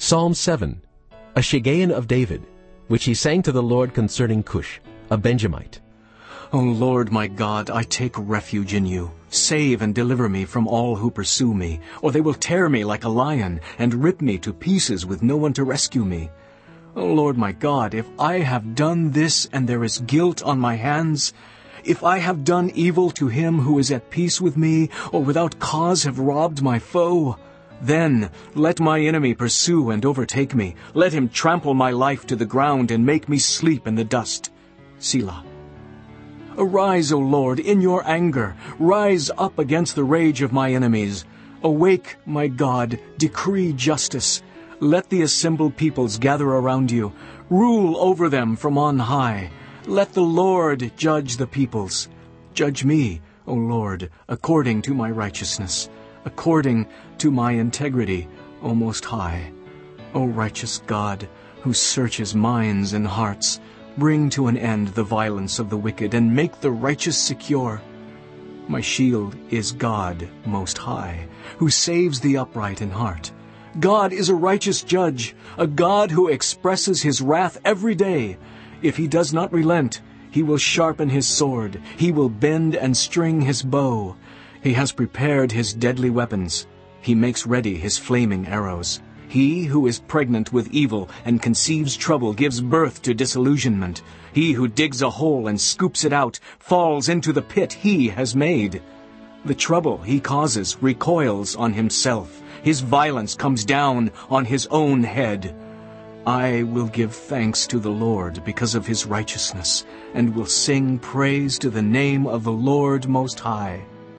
Psalm 7, a Shiggaion of David, which he sang to the Lord concerning Cush, a Benjamite. O Lord my God, I take refuge in you. Save and deliver me from all who pursue me, or they will tear me like a lion and rip me to pieces with no one to rescue me. O Lord my God, if I have done this and there is guilt on my hands, if I have done evil to him who is at peace with me, or without cause have robbed my foe, then let my enemy pursue and overtake me. Let him trample my life to the ground and make me sleep in the dust. Selah. Arise, O Lord, in your anger. Rise up against the rage of my enemies. Awake, my God, decree justice. Let the assembled peoples gather around you. Rule over them from on high. Let the Lord judge the peoples. Judge me, O Lord, according to my righteousness, according to my integrity, O Most High. O righteous God, who searches minds and hearts, Bring to an end the violence of the wicked, and make the righteous secure. My shield is God Most High, who saves the upright in heart. God is a righteous judge, a God who expresses his wrath every day. If he does not relent, he will sharpen his sword, he will bend and string his bow. He has prepared his deadly weapons. He makes ready his flaming arrows. He who is pregnant with evil and conceives trouble gives birth to disillusionment. He who digs a hole and scoops it out falls into the pit he has made. The trouble he causes recoils on himself. His violence comes down on his own head. I will give thanks to the Lord because of his righteousness, and will sing praise to the name of the Lord Most High.